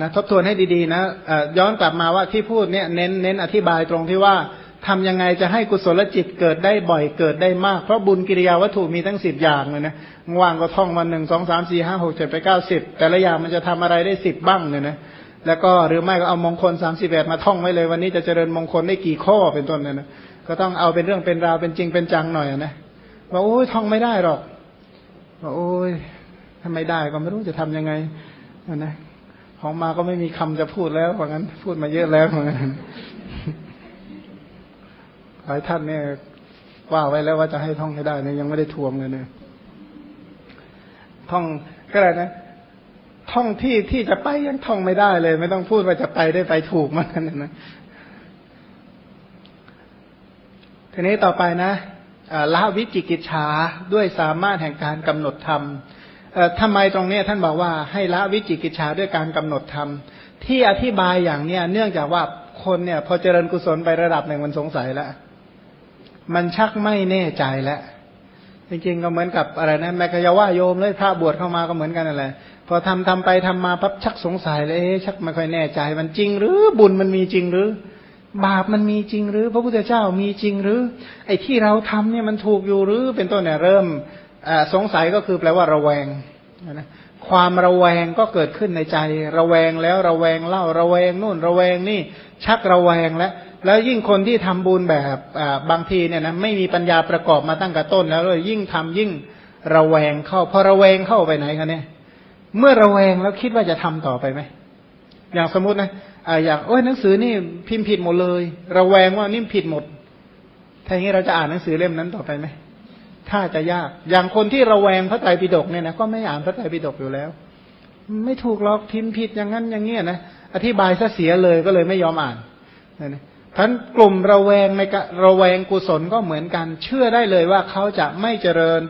นะทบทวนให้ดีๆนะย้อนกลับมาว่าที่พูดเนี่ยเน้นเน้นอธิบายตรงที่ว่าทำยังไงจะให้กุศลจิตเกิดได้บ่อยเกิดได้มาก เพราะบุญกิริยาวัตถุมีทั้งสิบอย่างเลยนะว่างก็ท่องวันหนึ่งสองสามสี่ห้าหกเจ็ดไปเก้าสิบแต่ละอย่างมันจะทำอะไรได้สิบบ้างเลยนะแล้วก็หรือไม่ก็เอามงคลสามสิบแปดมาท่องไว้เลย วันนี้จะเจริญมงคลได้กี่ข้อเป็นต้นเนี่ยนะก็ต้องเอาเป็นเรื่องเป็นราวเป็นจริงเป็นจังหน่อยนะว่าโอ้ยท่องไม่ได้หรอกว่าโอ้ยทำไม่ได้ก็ไม่รู้จะทํำยังไงนะ ของมาก็ไม่มีคำจะพูดแล้วเพราะงั้น พูดมาเยอะแล้วเพราะงั้นหลายท่านเนี่ยว่าไว้แล้วว่าจะให้ท่องให้ได้เนี่ยยังไม่ได้ทวงเลยเนี่ยท่องก็เลยนะท่องที่ที่จะไปยังท่องไม่ได้เลย ไม่ต้องพูดว่าจะไปได้ไปถูกมากนันนะทีนี้ต่อไปนะละวิจิกิจฉาด้วยสามารถแห่งการกำหนดธรรม ทำไมตรงนี้ท่านบอกว่าให้ละวิจิกิจฉาด้วยการกำหนดธรรม ที่อธิบายอย่างเนี้ยเนื่องจากว่าคนเนี่ยพอเจริญกุศลไประดับหนึ่งมันสงสัยแล้ว มันชักไม่แน่ใจแล้ว จริงๆก็เหมือนกับอะไรนะแมกยาว่าโยมเลยพระบวชเข้ามาก็เหมือนกันอะไรพอทำทำไปทำมาปั๊บชักสงสัยเลยชักไม่ค่อยแน่ใจ มันจริงหรือบุญมันมีจริงหรือ บาปมันมีจริงหรือ พระพุทธเจ้ามีจริงหรือ ไอ้ที่เราทำเนี่ยมันถูกอยู่หรือเป็นต้นเนี่ยเริ่ม สงสัยก็คือแปลว่าระแวงนะความระแวงก็เกิดขึ้นในใจ ระแวงแล้วระแวงเล่าระแวงนู่นระแวงนี่ ชักระแวงแล้วแล้วยิ่งคนที่ทำบุญแบบบางทีเนี่ยนะไม่มีปัญญาประกอบมาตั้งแต่ต้น แล้วเลยยิ่งทำยิ่งระแวงเข้าพอระแวงเข้าไปไหนคะเนี่ยเมื่อระแวงแล้วคิดว่าจะทำต่อไปไหมอย่างสมมตินะออย่างโอ้ยหนังสือนี่พิมพ์ผิดหมดเลย ระแวงว่านี่ผิดหมดถ้าอย่างนี้เราจะอ่านหนังสือเล่มนั้นต่อไปไหม ถ้าจะยาก อย่างคนที่ระแวงพระไตรปิฎกเนี่ยนะก็ไม่อ่านพระไตรปิฎกอยู่แล้ว ไม่ถูกหรอกพิมพ์ผิดอย่างนั้นอย่างเงี้ยนะอธิบายซะเสียเลยก็เลยไม่ยอมอ่านนะท่านกลุ่มระแวงในระแวงกุศลก็เหมือนกัน เชื่อได้เลยว่าเขาจะไม่เจริญ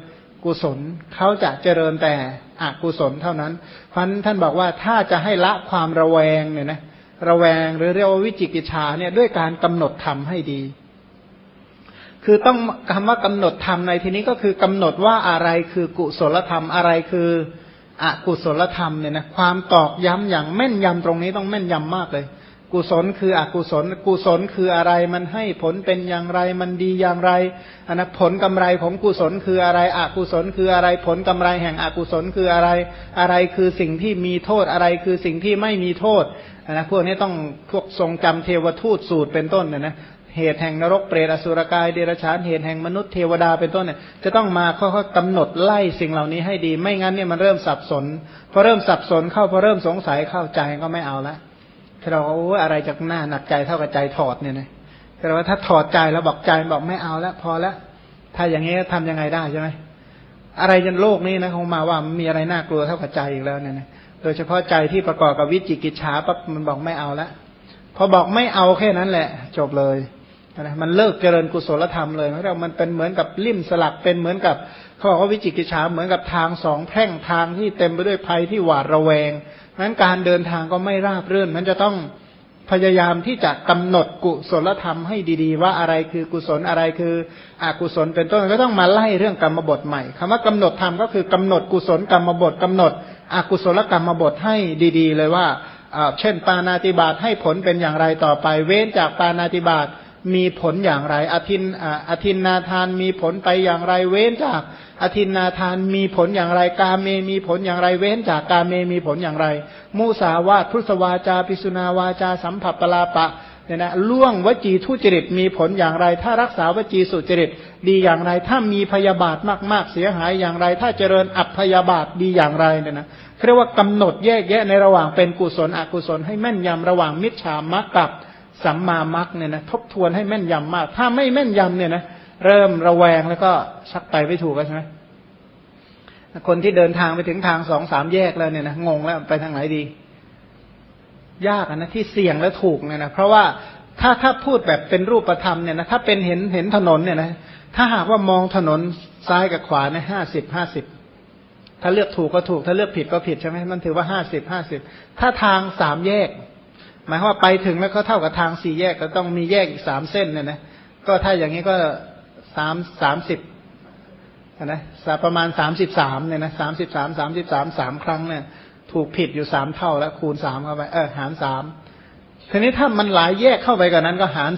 กุศล เขาจะเจริญแต่อกุศลเท่านั้นพันท่านบอกว่าถ้าจะให้ละความระแวงเนี่ยนะระแวงหรือเรียกว่าวิจิกิจชาเนี่ยด้วยการกำหนดธรรมให้ดี คือต้องคำว่ากำหนดธรรมในที่นี้ก็คือกำหนดว่าอะไรคือกุศลธรรมอะไรคืออกุศลธรรมเนี่ยนะความตอกย้ำอย่างแม่นยำตรงนี้ต้องแม่นยำมากเลย กุศลคืออกุศล กุศลคืออะไรมันให้ผลเป็นอย่างไรมันดีอย่างไรอันนะผลกำไรของกุศลคืออะไรอกุศลคืออะไรผลกำไรแห่งอกุศลคืออะไร อะไรคือสิ่งที่มีโทษอะไรคือสิ่งที่ไม่มีโทษอันนะพวกนี้ต้องพวกทรงจำเทวทูตสูตรเป็นต้นเนี่ยนะ เหตุแห่งนรกเปรตอสุรกายเดรัจฉานเหตุแห่งมนุษย์เทวดาเป็นต้นเนี่ยจะต้องมาค่อยๆกำหนดไล่สิ่งเหล่านี้ให้ดี ไม่งั้นเนี่ยมันเริ่มสับสนพอเริ่มสับสนเข้าพอเริ่มสงสัยเข้าใจก็ไม่เอาละเราโอ้อะไรจากหน้าหนักใจเท่ากับใจถอดเนี่ยนะแต่ว่าถ้าถอดใจแล้วบอกใจบอกไม่เอาแล้วพอแล้วถ้าอย่างนี้ทำยังไงได้ใช่ไหมอะไรจนโลกนี้นะคงมาว่ามีอะไรน่ากลัวเท่ากับใจอีกแล้วเนี่ยนะโดยเฉพาะใจที่ประกอบกับวิจิกิจฉาปั๊บมันบอกไม่เอาแล้วพอบอกไม่เอาแค่นั้นแหละ จบเลย นะมันเลิกเจริญกุศลธรรมเลยเรามันเป็นเหมือนกับลิ่มสลักเป็นเหมือนกับเขาบอกว่าวิจิกิจฉาเหมือนกับทางสองแพร่งทางที่เต็มไปด้วยภัยที่หวาดระแวงนั้นการเดินทางก็ไม่ราบรื่น มันจะต้องพยายามที่จะกำหนดกุศลธรรมให้ดีๆ ว่าอะไรคือกุศลอะไรคืออกุศลเป็นต้นก็ต้องมาไล่เรื่องกรรมบทใหม่คำว่ากำหนดธรรมก็คือกำหนดกุศลกรรมบทกำหนดอกุศลกรรมบทให้ดี ๆ เลยว่าเช่นปานาติบาตให้ผลเป็นอย่างไรต่อไป เว้นจากปานาติบาต มีผลอย่างไร อธินอธินนาทานมีผลไปอย่างไร เว้นจาก อธินนาทานมีผลอย่างไร กาเมมีผลอย่างไร เว้นจากกาเมมีผลอย่างไร มุสาวาทพุทธวาจาปิสุนาวาจา สัมผัสปลาปะเนี่ยนะล่วงวจีทุจริตมีผลอย่างไร ถ้ารักษาวจีสุจริตดีอย่างไร ถ้ามีพยาบาทมาก ๆ เสียหายอย่างไร ถ้าเจริญอัพยาบาทดีอย่างไรเนี่ยนะเรียกว่ากำหนดแยกแยะในระหว่างเป็นกุศลอกุศลให้แม่นยำระหว่างมิจฉามักกับ สัมมามักเนี่ยนะทบทวนให้แม่นยำมาก ถ้าไม่แม่นยำเนี่ยนะเริ่มระแวงแล้วก็ชักไปไม่ถูกใช่ไหมคนที่เดินทางไปถึงทางสองสามแยกแล้วเนี่ยนะงงแล้วไปทางไหนดี ยากนะที่เสี่ยงและถูกเนี่ยนะเพราะว่าถ้าถ้าพูดแบบเป็นรูปธรรมเนี่ยนะถ้าเป็นเห็นเห็นถนนเนี่ยนะถ้าหากว่ามองถนนซ้ายกับขวาเนี่ยห้าสิบห้าสิบถ้าเลือกถูกก็ถูก ถ้าเลือกผิดก็ผิดใช่ไหมมันถือว่าห้าสิบห้าสิบถ้าทางสามแยก หมายว่าไปถึงแล้วก็เท่ากับทางสี่แยกก็ต้องมีแยกอีกสามเส้นเนี่ยนะก็ถ้าอย่างนี้ก็สามสามสิบนะประมาณสามสิบสามเนี่ยนะสามสิบสามสามสิบสามสามครั้งเนี่ย ถูกผิดอยู่สามเท่าแล้วคูณสามเข้าไปเออหารสามทีนี้ถ้ามันหลายแยกเข้าไปกว่านั้นก็หาร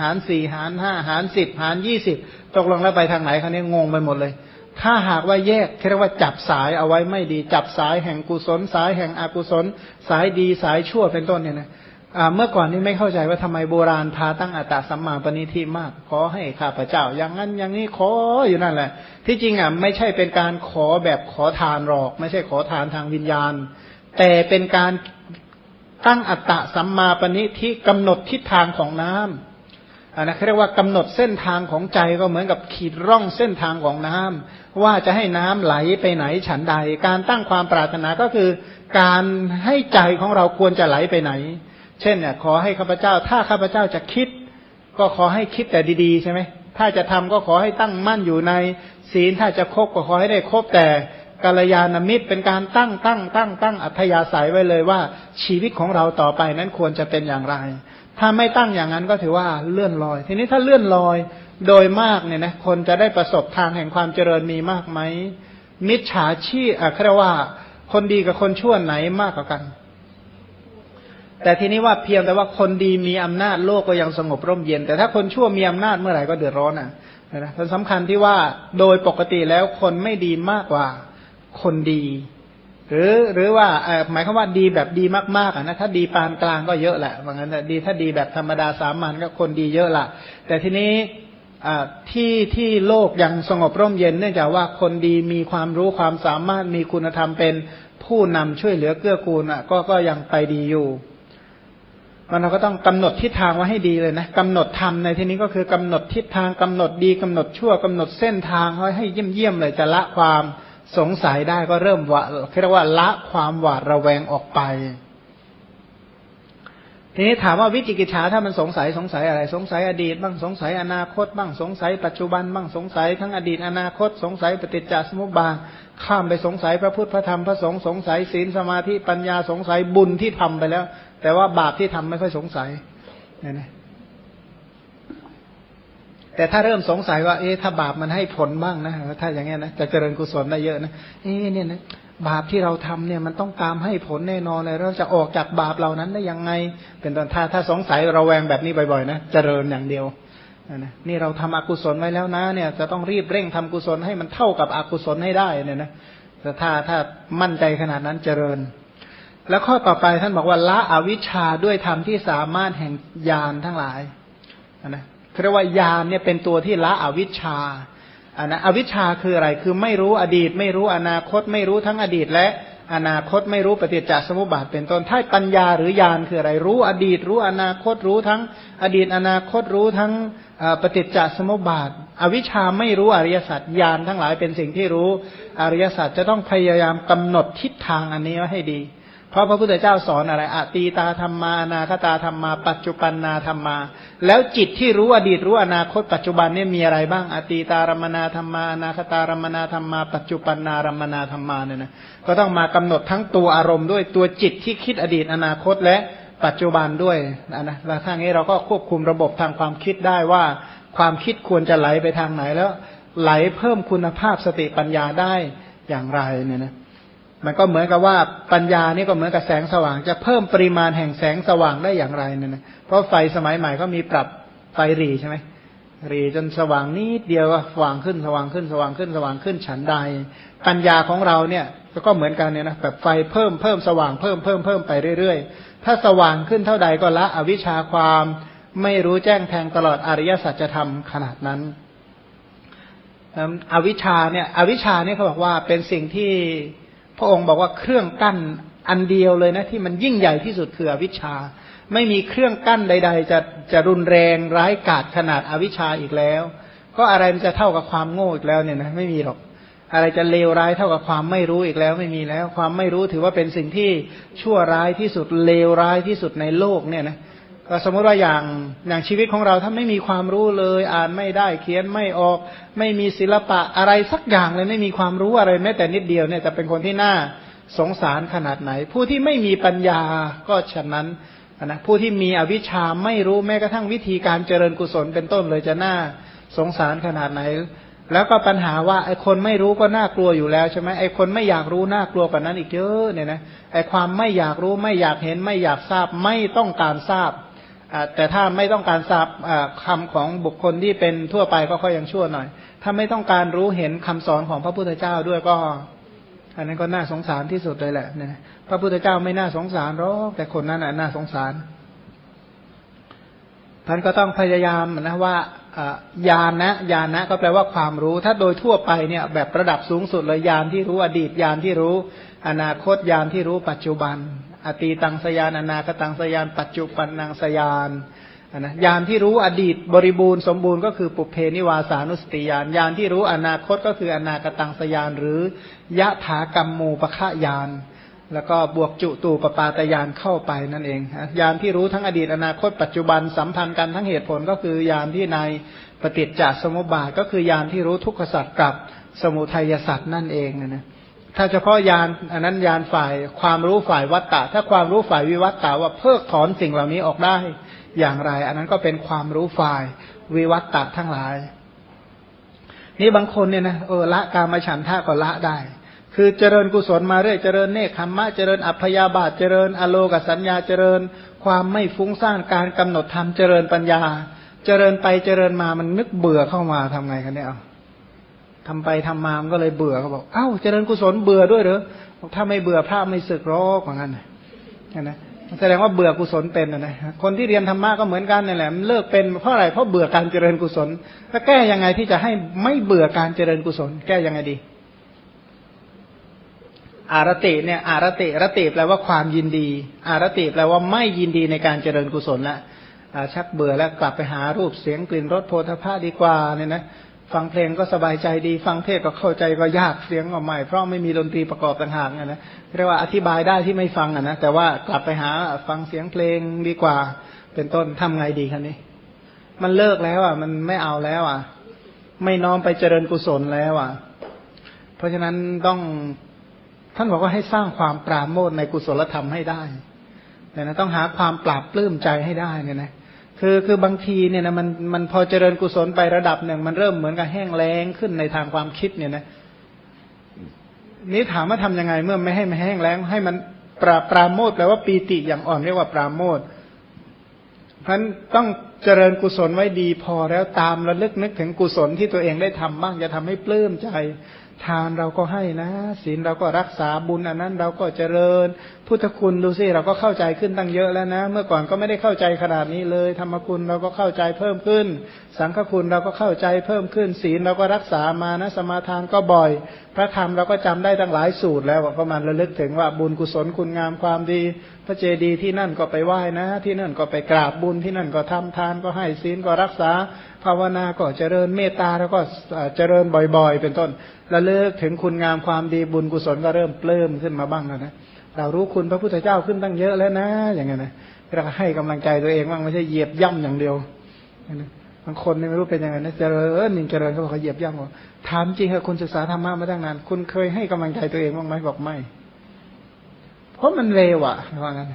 หารสี่หารห้าหารสิบหารยี่สิบตกลงแล้วไปทางไหนคราวนี้งงไปหมดเลย ถ้าหากว่าแยกเรียกว่าจับสายเอาไว้ไม่ดี จับสายแห่งกุศลสายแห่งอกุศล สายดีสายชั่วเป็นต้นเนี่ยนะ เมื่อก่อนนี้ไม่เข้าใจว่าทำไมโบราณพาตั้งอัตตาสัมมาปณิทิมาก ขอให้ข้าพเจ้า อย่างนั้นอย่างนี้ขออยู่นั่นแหละ ที่จริงอะไม่ใช่เป็นการขอแบบขอทานหรอก ไม่ใช่ขอทานทางวิญญาณ แต่เป็นการตั้งอัตตะสัมมาปณิที่กำหนดทิศทางของน้ำอันนะเรียกว่ากำหนดเส้นทางของใจก็เหมือนกับขีดร่องเส้นทางของน้ำว่าจะให้น้ำไหลไปไหนฉันใด การตั้งความปรารถนาก็คือ การให้ใจของเราควรจะไหลไปไหน เช่นเนี่ยขอให้ข้าพเจ้า ถ้าข้าพเจ้าจะคิด ก็ขอให้คิดแต่ดีๆ ใช่ไหมถ้าจะทำก็ขอให้ตั้งมั่นอยู่ในศีลถ้าจะคบก็ขอให้ได้คบแต่กาลยานมิตรเป็นการตั้งตั้งตั้งตั้งอัธยาศัยไว้เลยว่าชีวิตของเราต่อไปนั้นควรจะเป็นอย่างไร ถ้าไม่ตั้งอย่างนั้นก็ถือว่าเลื่อนลอย ทีนี้ถ้าเลื่อนลอยโดยมากเนี่ยนะคนจะได้ประสบทางแห่งความเจริญมีมากไหมมิจฉาชีพอะเรียกว่า คนดีกับคนชั่วไหนมากกว่ากัน แต่ทีนี้ว่าเพียงแต่ว่าคนดีมีอำนาจโลกก็ยังสงบร่มเย็น แต่ถ้าคนชั่วมีอำนาจเมื่อไหร่ก็เดือดร้อนอะนะสำคัญที่ว่าโดยปกติแล้วคนไม่ดีมากกว่าคนดี หรือหรือว่าหมายความว่าดีแบบดีมากๆอะนะถ้าดีปานกลางก็เยอะแหละว่างั้นดีถ้าดีแบบธรรมดาสามัญก็คนดีเยอะละแต่ทีนี้ที่ที่โลกยังสงบร่มเย็นเนื่องจากว่าคนดีมีความรู้ความสามารถมีคุณธรรมเป็นผู้นำช่วยเหลือเกื้อกูลอะก็ก็ยังไปดีอยู่ มันเราก็ต้องกำหนดทิศทางไว้ให้ดีเลยนะกำหนดธรรมในที่นี้ก็คือกำหนดทิศทางกำหนดดีกำหนดชั่วกำหนดเส้นทางไว้ให้เยี่ยมเยี่ยมเลยจะละความสงสัยได้ก็เริ่มว่าเรียกว่าละความหวาดระแวงออกไป ทีนี้ถามว่าวิจิกิจฉาถ้ามันสงสัยสงสัยอะไร สงสัยอดีต บ้างสงสัยอนาคต บ้างสงสัยปัจจุบัน บ้างสงสัยทั้งอดีตอนาคต สงสัยปฏิจจสมุปบาทข้ามไปสงสัยพระพุทธพระธรรมพระสงฆ์สงสัยศีลสมาธิปัญญาสงสัยบุญที่ทำไปแล้ว แต่ว่าบาปที่ทำไม่ค่อยสงสัยเนี่ยนะแต่ถ้าเริ่มสงสัยว่า เอ๊ะถ้าบาปมันให้ผลบ้างนะถ้าอย่างเงี้ยนะจะเจริญกุศลได้เยอะนะเอ๊ะเนี่ยนะบาปที่เราทำเนี่ยมันต้องตามให้ผลแน่นอนเลยเราจะออกจากบาปเหล่านั้นได้ยังไง เป็นตอนถ้าถ้าสงสัยเราแวงแบบนี้บ่อยๆนะเจริญอย่างเดียวนะนี่เราทำอกุศลไว้แล้วนะเนี่ย จะต้องรีบเร่งทำกุศลให้มันเท่ากับอกุศลให้ได้เนี่ยนะแต่ถ้าถ้ามั่นใจขนาดนั้นเจริญ แล้วข้อต่อไปท่านบอกว่าละอวิชชาด้วยธรรมที่สามารถแห่งญาณทั้งหลายนะเรียกว่ายานเนี่ยเป็นตัวที่ละอวิชชาอันนะอวิชชาคืออะไรคือไม่รู้อดีต ไม่รู้อนาคต ไม่รู้ทั้งอดีต และอนาคตไม่รู้ปฏิจจสมุปบาทเป็นต้นถ้าปัญญาหรือญาณคืออะไรรู้อดีต รู้อนาคตรู้ทั้งอดีตอนาคตรู้ทั้งปฏิจจสมุปบาท อวิชชาไม่รู้อริยสัจญาณทั้งหลายเป็นสิ่งที่รู้อริยสัจจะต้องพยายามกำหนดทิศทางอันนี้ไว้ให้ดี เพราะพระพุทธเจ้าสอนอะไร อตีตาธรรมานาคตาธรรมา ปัจจุบันนาธรรมา แล้วจิตที่รู้อดีตรู้อนาคตปัจจุบันเนี่ยมีอะไรบ้าง อตีตารมนาธรรมานาคตารมนาธรรมา ปัจจุบันนารมนาธรรมาเนี่ยนะก็ต้องมากำหนดทั้งตัวอารมณ์ด้วยตัวจิตที่คิดอดีตอนาคตและปัจจุบันด้วยนะนะแล้วถ้างี้เราก็ควบคุมระบบทางความคิดได้ว่า ความคิดควรจะไหลไปทางไหนแล้ว ไหลเพิ่มคุณภาพสติปัญญาได้อย่างไรเนี่ยนะ มันก็เหมือนกับว่าปัญญานี่ก็เหมือนกับแสงสว่าง จะเพิ่มปริมาณแห่งแสงสว่างได้อย่างไรเนี่ยนะเพราะไฟสมัยใหม่ก็มีปรับไฟรีใช่ไหมรีจนสว่างนิดเดียวสว่างขึ้นสว่างขึ้นสว่างขึ้นสว่างขึ้นฉันใด ปัญญาของเราเนี่ยก็เหมือนกันเนี่ยนะแบบไฟเพิ่มเพิ่มสว่างเพิ่มเพิ่มเพิ่มไปเรื่อยๆ ถ้าสว่างขึ้นเท่าใดก็ละอวิชชาความไม่รู้แจ้งแทงตลอดอริยสัจธรรมขนาดนั้นอวิชชาเนี่ยอวิชชาเนี่ยเขาบอกว่าเป็นสิ่งที่ พระองค์บอกว่าเครื่องกั้นอันเดียวเลยนะที่มันยิ่งใหญ่ที่สุดคืออวิชชา ไม่มีเครื่องกั้นใด ๆ จะจะรุนแรงร้ายกาจขนาดอวิชชาอีกแล้ว ก็อะไรมันจะเท่ากับความโง่อีกแล้วเนี่ยนะไม่มีหรอก อะไรจะเลวร้ายเท่ากับความไม่รู้อีกแล้วไม่มีแล้ว ความไม่รู้ถือว่าเป็นสิ่งที่ชั่วร้ายที่สุดเลวร้ายที่สุดในโลกเนี่ยนะ ก็สมมติว่าอย่างอย่างชีวิตของเราถ้าไม่มีความรู้เลย อ่านไม่ได้เขียนไม่ออก ไม่มีศิลปะอะไรสักอย่างเลยไม่มีความรู้อะไรแม้แต่นิดเดียวเนี่ยจะเป็นคนที่น่าสงสารขนาดไหน ผู้ที่ไม่มีปัญญาก็ฉะนั้นนะผู้ที่มีอวิชชาไม่รู้แม้กระทั่งวิธีการเจริญกุศลเป็นต้นเลยจะน่าสงสารขนาดไหน แล้วก็ปัญหาว่าไอ้คนไม่รู้ก็น่ากลัวอยู่แล้วใช่ไหมไอ้คนไม่อยากรู้น่ากลัวกว่านั้นอีกเยอะเนี่ยนะไอ้ความไม่อยากรู้ไม่อยากเห็นไม่อยากทราบไม่ต้องการทราบ แต่ถ้าไม่ต้องการทราบคำของบุคคลที่เป็นทั่วไปก็ค่อยยังชั่วหน่อย ถ้าไม่ต้องการรู้เห็นคำสอนของพระพุทธเจ้าด้วยก็ อันนั้นก็น่าสงสารที่สุดเลยแหละนพระพุทธเจ้าไม่น่าสงสารหรอกแต่คนนั้นน่าสงสารท่านก็ต้องพยายามนะว่า ญาณนะญาณนะก็แปลว่าความรู้ ถ้าโดยทั่วไปเนี่ยแบบระดับสูงสุดเลยญาณที่รู้อดีตญาณที่รู้ อนาคตญาณที่รู้ปัจจุบัน อตีตังสยานอนาคตังสยาน ปัจจุบันนางสยานนะญาณที่รู้อดีตบริบูรณ์สมบูรณ์ก็คือปุเพนิวาสานุสติญาณญาณที่รู้อนาคตก็คืออนาคตังสยานหรือยะถากรรมมูปะฆะญาณ แล้วก็บวกจุตูปปาตยานเข้าไปนั่นเองยานที่รู้ทั้งอดีตอนาคตปัจจุบันสัมพันธ์กันทั้งเหตุผลก็คือยานที่ในปฏิจจสมุปบาทก็คือยานที่รู้ทุกขสัตว์กับสมุทัยสัตว์นั่นเองนะนะถ้าเฉพาะยานอันนั้นยานฝ่ายความรู้ฝ่ายวัตตะ ถ้าความรู้ฝ่ายวิวัตตะว่าเพิกถอนสิ่งเหล่านี้ออกได้อย่างไร อันนั้นก็เป็นความรู้ฝ่ายวิวัตตะทั้งหลาย นี่บางคนเนี่ยนะเออละกามฉันทะก็ละได้ คือเจริญกุศลมาเรื่อยเจริญเนคขมมะเจริญอัพยาบาทเจริญ อโลกสัญญาเจริญ ความไม่ฟุ้งซ่านการกำหนดธรรมเจริญปัญญา เจริญไปเจริญมามันนึกเบื่อเข้ามาทำไงกันเนี่ยเอาทำไปทำมามันก็เลยเบื่อเขาบอกเอ้าเจริญกุศลเบื่อด้วยเหรอถ้าไม่เบื่อพระไม่สึกรอกเหมือนกันนะแสดงว่าเบื่อกุศลเป็นนะ คนที่เรียนธรรมะก็เหมือนกันนี่แหละมันเลิกเป็นเพราะอะไรเพราะเบื่อการเจริญกุศลแล้วแก้ยังไงที่จะให้ไม่เบื่อการเจริญกุศล แก้ยังไงดี อารติเนี่ยอารติรติแปลว่าความยินดี อารติแปลว่าไม่ยินดีในการเจริญกุศลละชักเบื่อแล้วกลับไปหารูปเสียงกลิ่นรสโพธาภาดีกว่าเนี่ยนะฟังเพลงก็สบายใจดี ฟังเทศก็เข้าใจก็ยากเสียงก็ใหม่เพราะไม่มีดนตรีประกอบต่างหากนะเรียกว่าอธิบายได้ที่ไม่ฟังอะนะแต่ว่ากลับไปหาฟังเสียงเพลงดีกว่า เป็นต้นทำไงดีคันนี้ มันเลิกแล้วอะ มันไม่เอาแล้วอะ ไม่น้อมไปเจริญกุศลแล้วอะ เพราะฉะนั้นต้อง ท่านบอกว่าให้สร้างความปราโมทในกุศลธรรมให้ได้เนี่ยนะต้องหาความปราบปลื้มใจให้ได้เนี่ยนะคือคือบางทีเนี่ยนะมันมันพอเจริญกุศลไประดับหนึ่ง มันเริ่มเหมือนกับแห้งแล้งขึ้นในทางความคิดเนี่ยนะนี้ถามว่าทํำยังไงเมื่อไม่ให้มันแห้งแล้ง ให้มันปราปราโมทแปลว่าปีติอย่างอ่อนเรียกว่าปราโมทเพราะนั้นต้องเจริญกุศลไว้ดีพอแล้วตามระลึกนึกถึงกุศลที่ตัวเองได้ทำบ้างจะทำให้ปลื้มใจ ทานเราก็ให้นะ ศีลเราก็รักษาบุญอันนั้นเราก็เจริญ พุทธคุณดูสิเราก็เข้าใจขึ้นตั้งเยอะแล้วนะ เมื่อก่อนก็ไม่ได้เข้าใจขนาดนี้เลย ธรรมคุณเราก็เข้าใจเพิ่มขึ้น สังฆคุณเราก็เข้าใจเพิ่มขึ้น ศีลเราก็รักษามานะสมาทานก็บ่อย พระธรรมเราก็จำได้ตั้งหลายสูตรแล้วก็มันระลึกถึงว่าบุญกุศลคุณงามความดี พระเจดีย์ที่นั่นก็ไปไหว้นะ ที่นั่นก็ไปกราบบุญที่นั่นก็ทำทานก็ให้ศีลก็รักษาภาวนาก็เจริญเมตตาแล้วก็เจริญบ่อยๆ เป็นต้นระลึกถึงคุณงามความดีบุญกุศลก็เริ่มเปลื้มขึ้นมาบ้างแล้วนะ เรารู้คุณพระพุทธเจ้าขึ้นตั้งเยอะแล้วนะ อย่างเงี้ยนะเราให้กำลังใจตัวเองบ้างไม่ใช่เหยียบย่ำอย่างเดียวบางคนไม่รู้เป็นยังไงนะเจริญหนึ่งเจริญเขาบอกเขาเหยียบย่ำว่าถามจริงค่ะคุณศึกษาธรรมะมาตั้งนาน คุณเคยให้กำลังใจตัวเองบ้างไหมบอกไม่ เพราะมันเร็วอะว่างั้น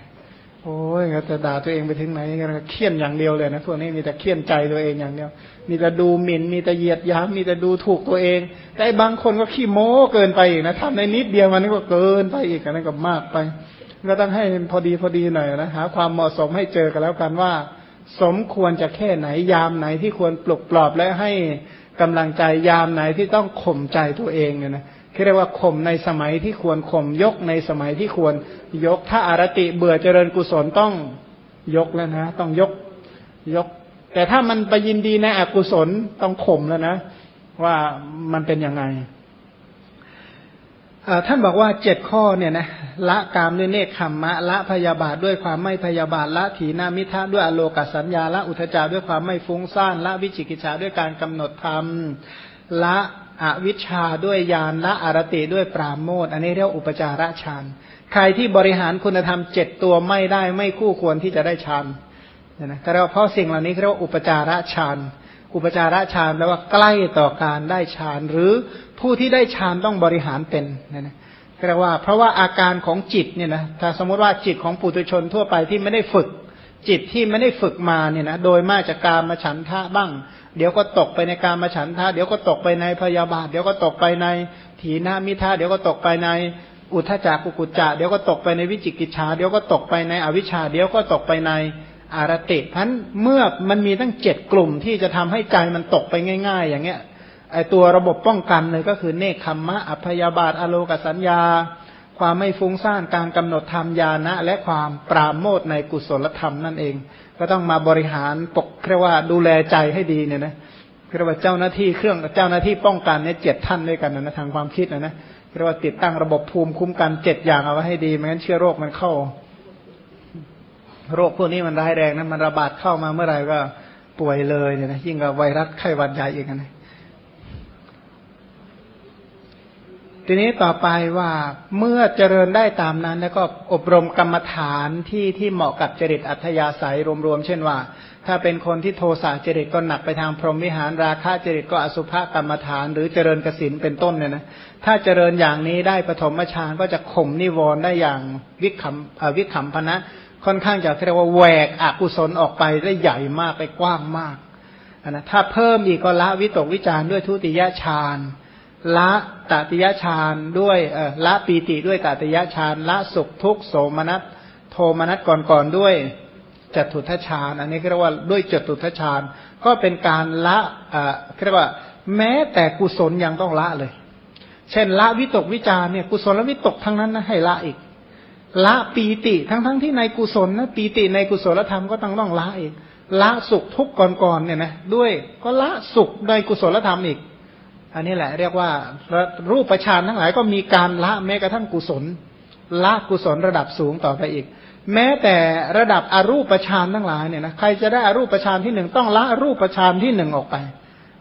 โอ้ยจะด่าตัวเองไปถึงไหนกันเคี่ยนอย่างเดียวเลยนะพวกนี้มีแต่เคี่ยนใจตัวเองอย่างเดียว มีแต่ดูหมิ่น มีแต่เหยียดย้ำมีแต่ดูถูกตัวเอง แต่บางคนก็ขี้โม้เกินไปอีกนะทำในนิดเดียวมันก็เกินไปอีกอันนั้นก็มากไป ก็ต้องให้พอดีพอดีหน่อยนะหาความเหมาะสมให้เจอกันแล้วกันว่า สมควรจะแค่ไหนยามไหนที่ควรปลุกปลอบและให้กำลังใจยามไหนที่ต้องข่มใจตัวเองเนี่ยนะ เรียกว่าข่มในสมัยที่ควรข่มยกในสมัยที่ควรยกถ้าอารติเบื่อเจริญกุศลต้องยกแล้วนะ ต้องยกยก แต่ถ้ามันไปยินดีในอกุศลต้องข่มแล้วนะ ว่ามันเป็นยังไงท่านบอกว่าเจ็ดข้อเนี่ยนะละกามด้วยเนคขมมะละพยาบาทด้วยความไม่พยาบาทละถีนามิทะด้วยอโลกสัญญาละอุทจาด้วยความไม่ฟุ้งซ่านละวิจิกิจฉาด้วยการกำหนดธรรมละ อวิชชาด้วยญาณละอารติด้วยปราโมทอันนี้เรียกอุปจาระฌานใครที่บริหารคุณธรรมเจ็ดตัวไม่ได้ไม่คู่ควรที่จะได้ฌานนะก็เรียกเพราะสิ่งเหล่านี้เรียกว่าอุปจาระฌานอุปจาระฌานแปลว่าใกล้ต่อการได้ฌานหรือผู้ที่ได้ฌานต้องบริหารเป็นนะนะเรียกว่าเพราะว่าอาการของจิตเนี่ยนะถ้าสมมติว่าจิตของปุถุชนทั่วไปที่ไม่ได้ฝึก จิตที่ไม่ได้ฝึกมาเนี่ยนะโดยมากจากการมาฉันทะบ้าง เดี๋ยวก็ตกไปในการมาฉันทะ เดี๋ยวก็ตกไปในพยาบาท เดี๋ยวก็ตกไปในถีนามิทาเดี๋ยวก็ตกไปในอุทธจักกุกุจจะเดี๋ยวก็ตกไปในวิจิกิจชาเดี๋ยวก็ตกไปในอวิชชาเดี๋ยวก็ตกไปในอารติพันเมื่อมันมีตั้งเจ็ดกลุ่มที่จะทำให้ใจมันตกไปง่าย ๆ อย่างเงี้ยไอตัวระบบป้องกันเลยก็คือเนคขมมะอัพยาบาทอโลกสัญญา ความไม่ฟุ้งซ่านการกำหนดธรรมญาณะและความปราโมทในกุศลธรรมนั่นเอง ก็ต้องมาบริหารปกเรียกว่าดูแลใจให้ดีเนี่ยนะเรียกว่าเจ้าหน้าที่เครื่องเจ้าหน้าที่ป้องกันเนี่ยเจ็ดท่านด้วยกันนะทางความคิดนะนะเรียกว่าติดตั้งระบบภูมิคุ้มกันเจ็ดอย่างเอาไว้ให้ดีไม่งั้นเชื้อโรคมันเข้า โรคพวกนี้มันร้ายแรงนะมันระบาดเข้ามาเมื่อไหร่ก็ป่วยเลยเนี่ยนะยิ่งกับไวรัสไข้หวัดใหญ่อีกนะ ทีนี้ต่อไปว่าเมื่อเจริญได้ตามนั้น แล้วก็อบรมกรรมฐานที่ที่เหมาะกับจริตอัธยาศัยรวมๆเช่นว่า ถ้าเป็นคนที่โทสะจริตก็หนักไปทางพรหมวิหารราคะจริตก็อสุภกรรมฐาน หรือเจริญกสินเป็นต้นเนี่ยนะถ้าเจริญอย่างนี้ได้ปฐมฌานก็จะข่มนิวรณ์ได้อย่างวิขำวิขำพนะค่อนข้างจะเรียกว่าแหวกอกุศลออกไปได้ใหญ่มากไปกว้างมากนะถ้าเพิ่มอีกก็ละวิตกวิจารด้วยทุติยฌาน ละตติยฌานด้วยเออละปีติด้วยตติยฌานละสุขทุกโสมนัสโทมนัสก่อนๆด้วยจตุทัชฌานอันนี้เรียกว่าด้วยจตุทัชฌานก็เป็นการละเอ่อเรียกว่า แม้แต่กุศลยังต้องละเลย เช่นละวิตกวิจารเนี่ยกุศลวิตกทั้งนั้นนะให้ละอีก ละปีติทั้งทั้งที่ในกุศลนะปีติในกุศลธรรมก็ต้องต้องละอีก ละสุขทุกก่อนๆเนี่ยนะด้วยก็ละสุขในกุศลธรรมอีก อันนี้แหละเรียกว่ารูปประชานทั้งหลายก็มีการละแม้กระทั่งกุศล ละกุศลระดับสูงต่อไปอีก แม้แต่ระดับอรูปประชานทั้งหลายเนี่ยนะใครจะได้อรูปประชานที่หนึ่งต้องละรูปประชานที่หนึ่งออกไป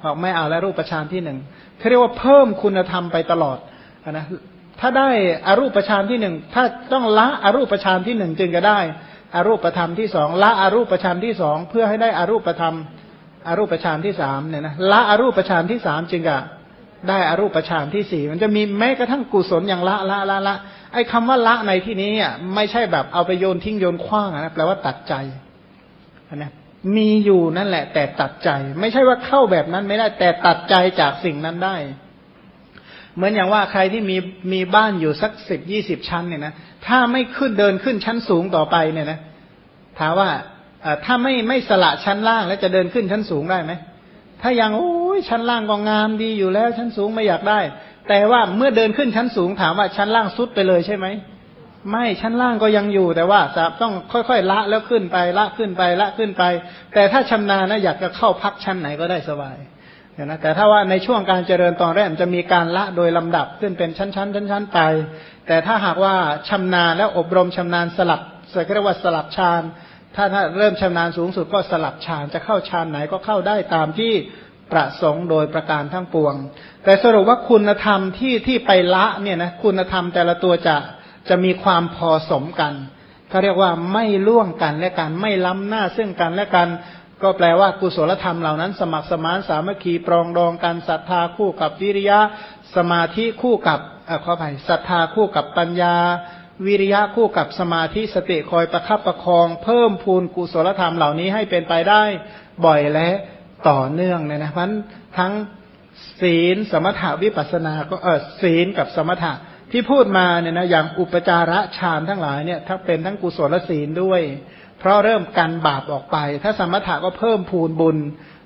บอกไม่เอาแล้วรูปประชานที่หนึ่งเขาเรียกว่าเพิ่มคุณธรรมไปตลอดนะถ้าได้อรูปประชานที่หนึ่งถ้าต้องละอรูปประชานที่หนึ่งจึงจะได้อรูปธรรมที่สองละอรูปประชานที่สองเพื่อให้ได้อรูปธรรมอรูปประชานที่สามเนี่ยนะละอรูปประชานที่สามจึงจะ ได้อรูปฌานที่สี่มันจะมีแม้กระทั่งกุศลอย่างละละละละไอ้คำว่าละในที่นี้อะไม่ใช่แบบเอาไปโยนทิ้งโยนคว้างนะแปลว่าตัดใจนะมีอยู่นั่นแหละ แต่ตัดใจ ไม่ใช่ว่าเข้าแบบนั้นไม่ได้ แต่ตัดใจจากสิ่งนั้นได้ เหมือนอย่างว่าใครที่มีมีบ้านอยู่สักสิบยี่สิบชั้นเนี่ยนะถ้าไม่ขึ้นเดินขึ้นชั้นสูงต่อไปเนี่ยนะถามว่าถ้าไม่ไม่สละชั้นล่างแล้วจะเดินขึ้นชั้นสูงได้ไหมถ้ายังโอ้ ยชั้นล่างก็งามดีอยู่แล้ว ชั้นสูงไม่อยากได้ แต่ว่าเมื่อเดินขึ้นชั้นสูงถามว่าชั้นล่างสุดไปเลยใช่ไหมไม่ชั้นล่างก็ยังอยู่แต่ว่าจะต้องค่อยๆละแล้วขึ้นไปละขึ้นไปละขึ้นไป แต่ถ้าชำนาญนะอยากจะเข้าพักชั้นไหนก็ได้สบายนะแต่ถ้าว่าในช่วงการเจริญตอนแรกจะมีการละโดยลำดับขึ้นเป็นชั้นๆชั้นๆไป แต่ถ้าหากว่าชำนาญแล้วอบรมชำนาญสลับเรียกว่าสลับฌานถ้าถ้าเริ่มชำนาญสูงสุดก็สลับฌานจะเข้าฌานไหนก็เข้าได้ตามที่ ประสงค์โดยประการทั้งปวง แต่สรุปว่าคุณธรรมที่ที่ไปละเนี่ยนะคุณธรรมแต่ละตัวจะจะมีความพอสมกันเขาเรียกว่าไม่ล่วงกันและกันไม่ล้ำหน้าซึ่งกันและกัน ก็แปลว่ากุศลธรรมเหล่านั้น สมัครสมานสามัคคีปรองดองกันศรัทธาคู่กับวิริยะ สมาธิคู่กับอขออภัยศรัทธาคู่กับปัญญา วิริยะคู่กับสมาธิสติคอยประคับประคอง เพิ่มพูนกุศลธรรมเหล่านี้ให้เป็นไปได้ บ่อยและ ต่อเนื่องเนี่ยนะเพราะทั้งศีลสมถาวิปัสนา ก็เออศีลกับสมถะที่พูดมาเนี่ยนะอย่างอุปจาระฌานทั้งหลายเนี่ยถ้าเป็นทั้งกุศลศีลด้วย เพราะเริ่มกันบาปออกไป ถ้าสมถะก็เพิ่มพูนบุญ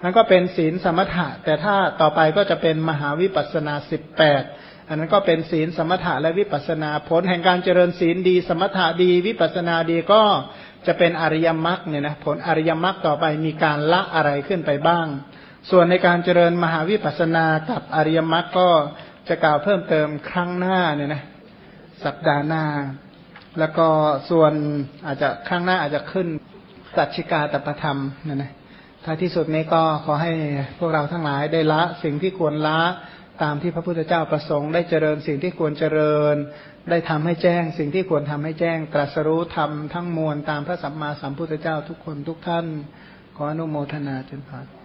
นั้นก็เป็นศีลสมถะ แต่ถ้าต่อไปก็จะเป็นมหาวิปัสนาสิบแปดอันนั้นก็เป็นศีลสมถะและวิปัสนาผลแห่งการเจริญศีลดี สมถะดี วิปัสนาดีก็ จะเป็นอริยมรรคเนี่ยนะผลอริยมรรคต่อไปมีการละอะไรขึ้นไปบ้าง ส่วนในการเจริญมหาวิปัสสนากับอริยมรรคก็จะกล่าวเพิ่มเติมครั้งหน้าเนี่ยนะสัปดาห์หน้า แล้วก็ส่วนอาจจะครั้งหน้าอาจจะขึ้นสัจฉิกาตประธรรมเนี่ยนะท้ายที่สุดนี้ก็ขอให้พวกเราทั้งหลายได้ละสิ่งที่ควรละตามที่พระพุทธเจ้าประสงค์ได้เจริญสิ่งที่ควรเจริญ ได้ทำให้แจ้ง สิ่งที่ควรทำให้แจ้ง ตรัสรู้ธรรมทั้งมวลตามพระสัมมาสัมพุทธเจ้าทุกคนทุกท่าน ขออนุโมทนาจนผ่าน